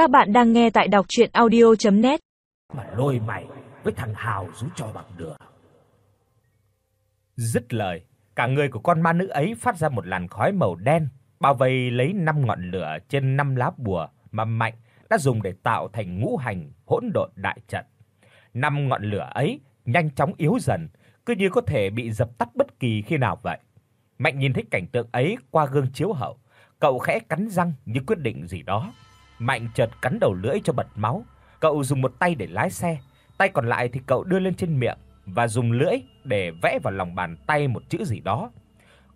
Các bạn đang nghe tại đọc chuyện audio.net Mà lôi mày với thằng Hào giúp cho bằng được. Dứt lời, cả người của con ma nữ ấy phát ra một làn khói màu đen, bao vây lấy năm ngọn lửa trên năm lá bùa mà Mạnh đã dùng để tạo thành ngũ hành hỗn độn đại trận. Năm ngọn lửa ấy nhanh chóng yếu dần, cứ như có thể bị dập tắt bất kỳ khi nào vậy. Mạnh nhìn thấy cảnh tượng ấy qua gương chiếu hậu, cậu khẽ cắn răng như quyết định gì đó. Mạnh chợt cắn đầu lưỡi cho bật máu, cậu dùng một tay để lái xe, tay còn lại thì cậu đưa lên trên miệng và dùng lưỡi để vẽ vào lòng bàn tay một chữ gì đó.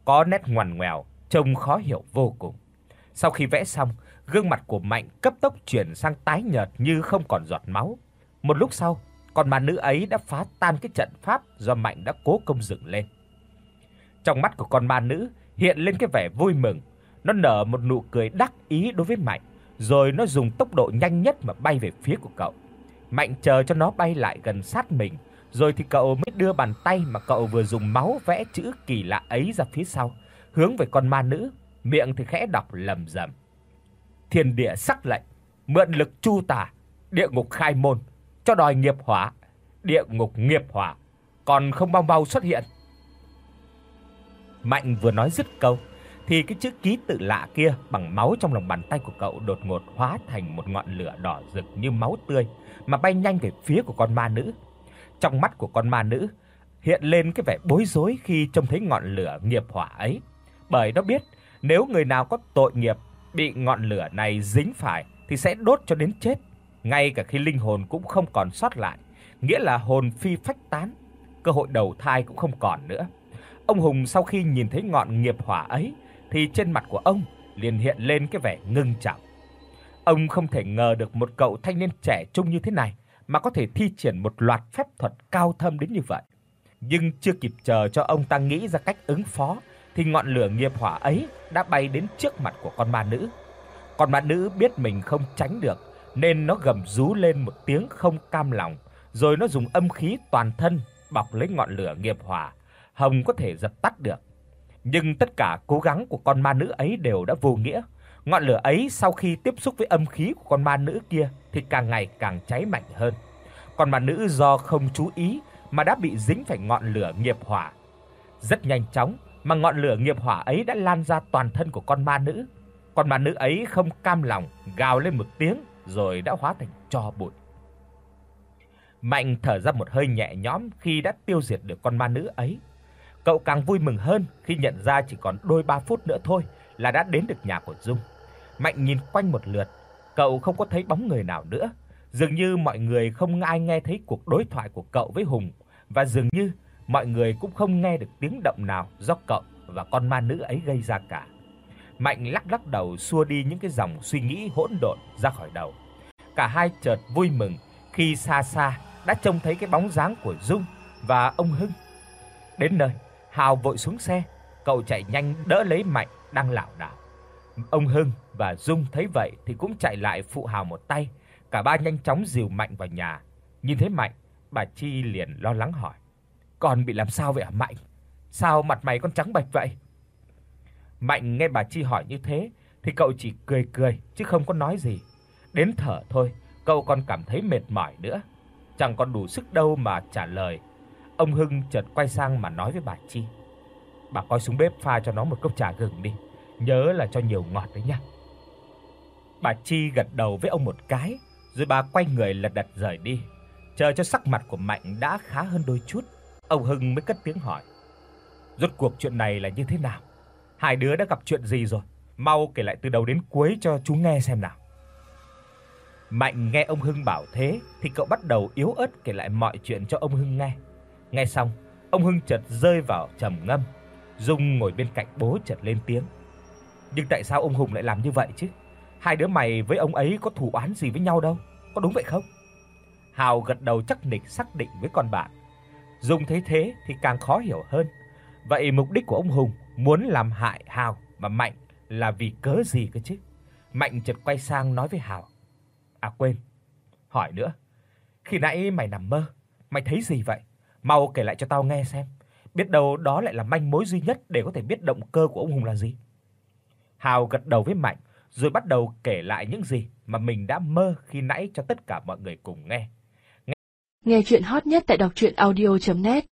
Có nét ngoằn ngoèo, trông khó hiểu vô cùng. Sau khi vẽ xong, gương mặt của Mạnh cấp tốc chuyển sang tái nhợt như không còn giọt máu. Một lúc sau, con ma nữ ấy đã phá tan cái trận pháp do Mạnh đã cố công dựng lên. Trong mắt của con ma nữ hiện lên cái vẻ vui mừng, nó nở một nụ cười đắc ý đối với Mạnh rồi nó dùng tốc độ nhanh nhất mà bay về phía của cậu. Mạnh chờ cho nó bay lại gần sát mình, rồi thì cậu mới đưa bàn tay mà cậu vừa dùng máu vẽ chữ kỳ lạ ấy ra phía sau, hướng về con ma nữ, miệng thì khẽ đọc lầm rầm. Thiên địa sắc lệnh, mượn lực chu tà, địa ngục khai môn, cho đòi nghiệp hỏa, địa ngục nghiệp hỏa, còn không bao bao xuất hiện. Mạnh vừa nói dứt câu thì cái chữ ký tự lạ kia bằng máu trong lòng bàn tay của cậu đột ngột hóa thành một ngọn lửa đỏ rực như máu tươi mà bay nhanh về phía của con ma nữ. Trong mắt của con ma nữ hiện lên cái vẻ bối rối khi trông thấy ngọn lửa nghiệp hỏa ấy, bởi nó biết nếu người nào có tội nghiệp bị ngọn lửa này dính phải thì sẽ đốt cho đến chết, ngay cả khi linh hồn cũng không còn sót lại, nghĩa là hồn phi phách tán, cơ hội đầu thai cũng không còn nữa. Ông Hùng sau khi nhìn thấy ngọn nghiệp hỏa ấy thì trên mặt của ông liền hiện lên cái vẻ ngưng trọng. Ông không thể ngờ được một cậu thanh niên trẻ trung như thế này mà có thể thi triển một loạt phép thuật cao thâm đến như vậy. Nhưng chưa kịp chờ cho ông ta nghĩ ra cách ứng phó thì ngọn lửa nghiệp hỏa ấy đã bay đến trước mặt của con ma nữ. Con ma nữ biết mình không tránh được nên nó gầm rú lên một tiếng không cam lòng, rồi nó dùng âm khí toàn thân bọc lấy ngọn lửa nghiệp hỏa, hồng có thể dập tắt được nhưng tất cả cố gắng của con ma nữ ấy đều đã vô nghĩa. Ngọn lửa ấy sau khi tiếp xúc với âm khí của con ma nữ kia thì càng ngày càng cháy mạnh hơn. Con ma nữ do không chú ý mà đã bị dính phải ngọn lửa nghiệp hỏa. Rất nhanh chóng mà ngọn lửa nghiệp hỏa ấy đã lan ra toàn thân của con ma nữ. Con ma nữ ấy không cam lòng, gào lên một tiếng rồi đã hóa thành tro bụi. Mạnh thở ra một hơi nhẹ nhõm khi đã tiêu diệt được con ma nữ ấy. Cậu càng vui mừng hơn khi nhận ra chỉ còn đôi ba phút nữa thôi là đã đến được nhà của Dung. Mạnh nhìn quanh một lượt, cậu không có thấy bóng người nào nữa, dường như mọi người không ai nghe thấy cuộc đối thoại của cậu với Hùng và dường như mọi người cũng không nghe được tiếng động nào do cậu và con ma nữ ấy gây ra cả. Mạnh lắc lắc đầu xua đi những cái dòng suy nghĩ hỗn độn ra khỏi đầu. Cả hai chợt vui mừng khi xa xa đã trông thấy cái bóng dáng của Dung và ông Hưng. Đến nơi, Hào vội xuống xe, cậu chạy nhanh đỡ lấy Mạnh đang lảo đảo. Ông Hưng và Dung thấy vậy thì cũng chạy lại phụ Hào một tay, cả ba nhanh chóng dìu Mạnh vào nhà. Nhìn thấy Mạnh, bà Chi liền lo lắng hỏi: "Con bị làm sao vậy hả Mạnh? Sao mặt mày con trắng bệch vậy?" Mạnh nghe bà Chi hỏi như thế thì cậu chỉ cười cười chứ không có nói gì. Đến thở thôi, cậu còn cảm thấy mệt mỏi nữa, chẳng còn đủ sức đâu mà trả lời Ông Hưng chợt quay sang mà nói với bà Chi. Bà coi xuống bếp pha cho nó một cốc trà gừng đi, nhớ là cho nhiều ngọt đấy nhá. Bà Chi gật đầu với ông một cái, rồi bà quay người lật đật rời đi. Chờ cho sắc mặt của Mạnh đã khá hơn đôi chút, ông Hưng mới cất tiếng hỏi. Rốt cuộc chuyện này là như thế nào? Hai đứa đã gặp chuyện gì rồi? Mau kể lại từ đầu đến cuối cho chú nghe xem nào. Mạnh nghe ông Hưng bảo thế thì cậu bắt đầu yếu ớt kể lại mọi chuyện cho ông Hưng nghe. Nghe xong, ông Hưng chợt rơi vào trầm ngâm. Dung ngồi bên cạnh bố chợt lên tiếng. "Nhưng tại sao ông Hùng lại làm như vậy chứ? Hai đứa mày với ông ấy có thù oán gì với nhau đâu, có đúng vậy không?" Hào gật đầu chắc nịch xác định với con bạn. Dung thấy thế thì càng khó hiểu hơn. Vậy mục đích của ông Hùng muốn làm hại Hào và Mạnh là vì cớ gì cơ chứ? Mạnh chợt quay sang nói với Hào. "À quên, hỏi nữa. Khi nãy mày nằm mơ, mày thấy gì vậy?" Mau kể lại cho tao nghe xem, biết đâu đó lại là manh mối duy nhất để có thể biết động cơ của ông Hùng là gì." Hào gật đầu với Mạnh, rồi bắt đầu kể lại những gì mà mình đã mơ khi nãy cho tất cả mọi người cùng nghe. Nghe, nghe chuyện hot nhất tại đọc audio net